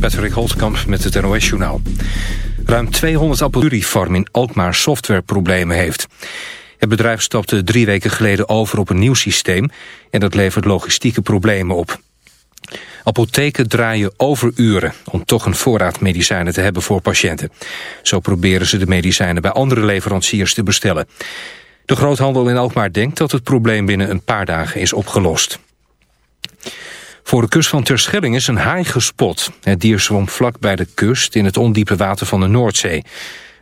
Patrick Holtkamp met het NOS-journaal. Ruim 200 Farm in Alkmaar softwareproblemen heeft. Het bedrijf stapte drie weken geleden over op een nieuw systeem... en dat levert logistieke problemen op. Apotheken draaien overuren om toch een voorraad medicijnen te hebben voor patiënten. Zo proberen ze de medicijnen bij andere leveranciers te bestellen. De groothandel in Alkmaar denkt dat het probleem binnen een paar dagen is opgelost. Voor de kust van Terschelling is een haai gespot. Het dier zwom vlak bij de kust in het ondiepe water van de Noordzee.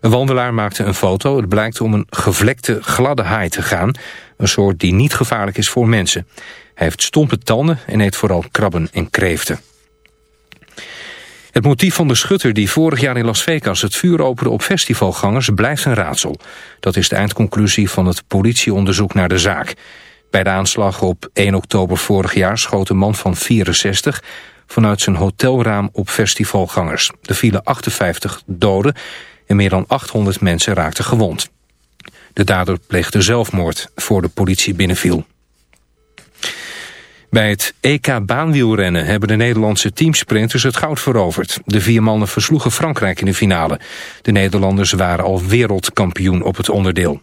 Een wandelaar maakte een foto. Het blijkt om een gevlekte gladde haai te gaan. Een soort die niet gevaarlijk is voor mensen. Hij heeft stompe tanden en eet vooral krabben en kreeften. Het motief van de schutter die vorig jaar in Las Vegas het vuur opende op festivalgangers blijft een raadsel. Dat is de eindconclusie van het politieonderzoek naar de zaak. Bij de aanslag op 1 oktober vorig jaar schoot een man van 64 vanuit zijn hotelraam op festivalgangers. Er vielen 58 doden en meer dan 800 mensen raakten gewond. De dader pleegde zelfmoord voor de politie binnenviel. Bij het EK baanwielrennen hebben de Nederlandse teamsprinters het goud veroverd. De vier mannen versloegen Frankrijk in de finale. De Nederlanders waren al wereldkampioen op het onderdeel.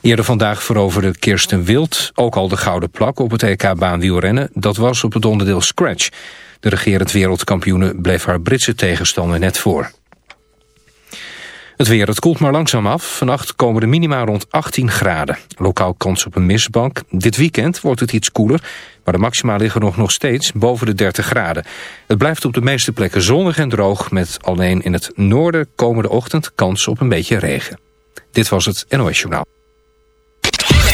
Eerder vandaag veroverde Kirsten Wild ook al de gouden plak op het EK baanwielrennen. Dat was op het onderdeel Scratch. De regerend wereldkampioene bleef haar Britse tegenstander net voor. Het weer, het koelt maar langzaam af. Vannacht komen de minima rond 18 graden. Lokaal kans op een mistbank. Dit weekend wordt het iets koeler, maar de maxima liggen nog, nog steeds boven de 30 graden. Het blijft op de meeste plekken zonnig en droog... met alleen in het noorden komende ochtend kans op een beetje regen. Dit was het NOS Journaal.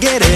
Get it.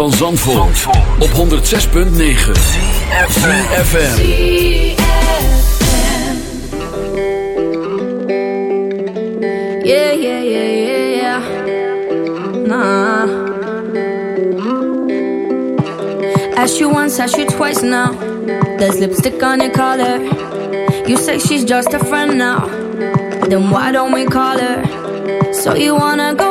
Van Zandvoort, op 106.9 CFFM Yeah, yeah, yeah, yeah, yeah. Nah. Ask you once, ask you twice now. There's lipstick on your collar. You say she's just a friend now. Then why don't we call her? So you wanna go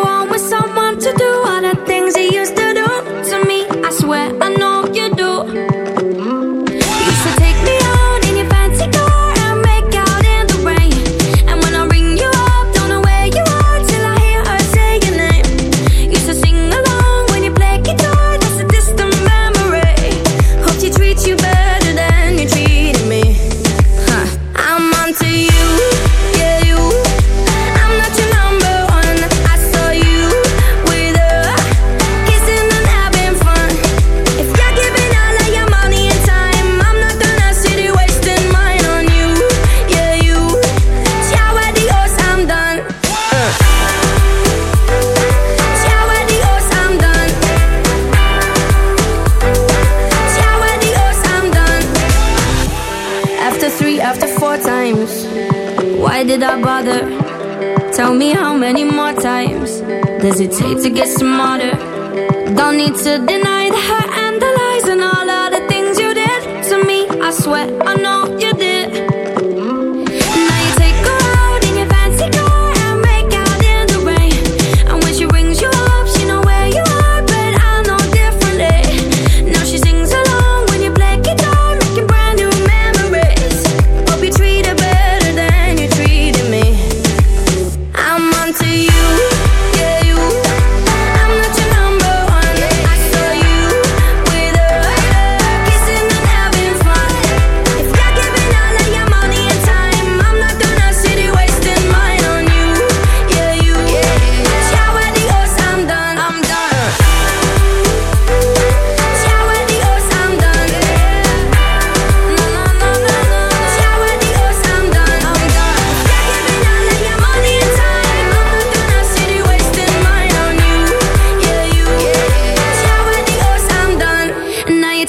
it takes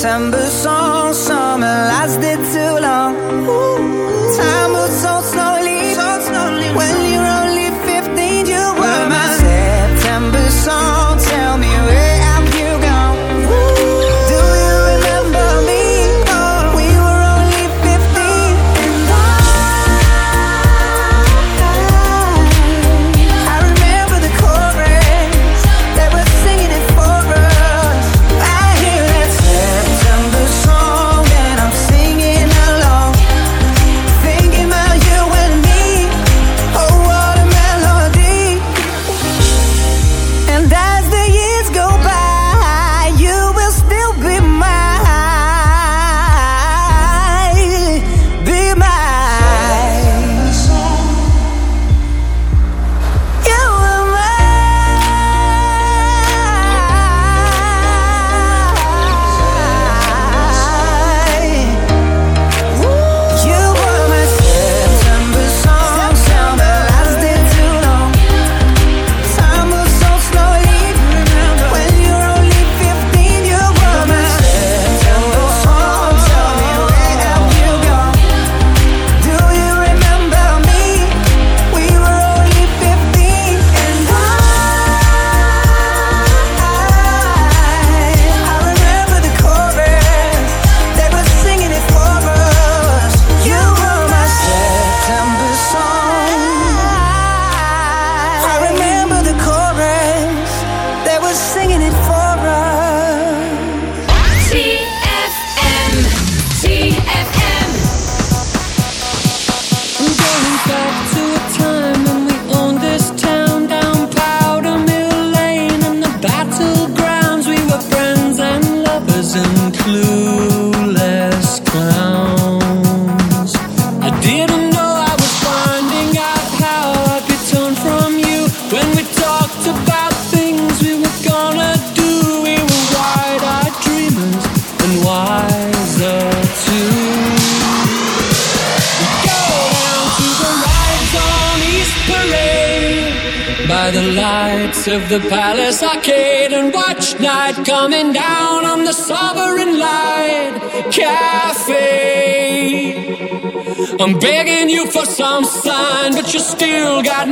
September song.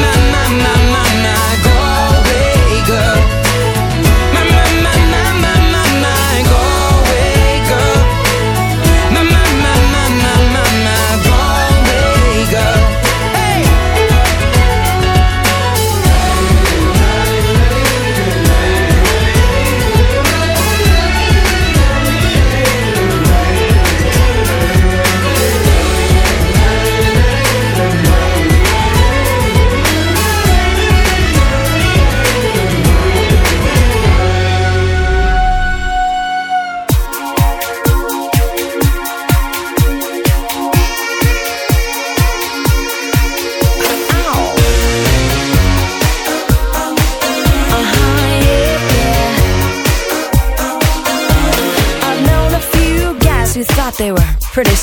my, my, my, my.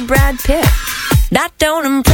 Brad Pitt. That don't impress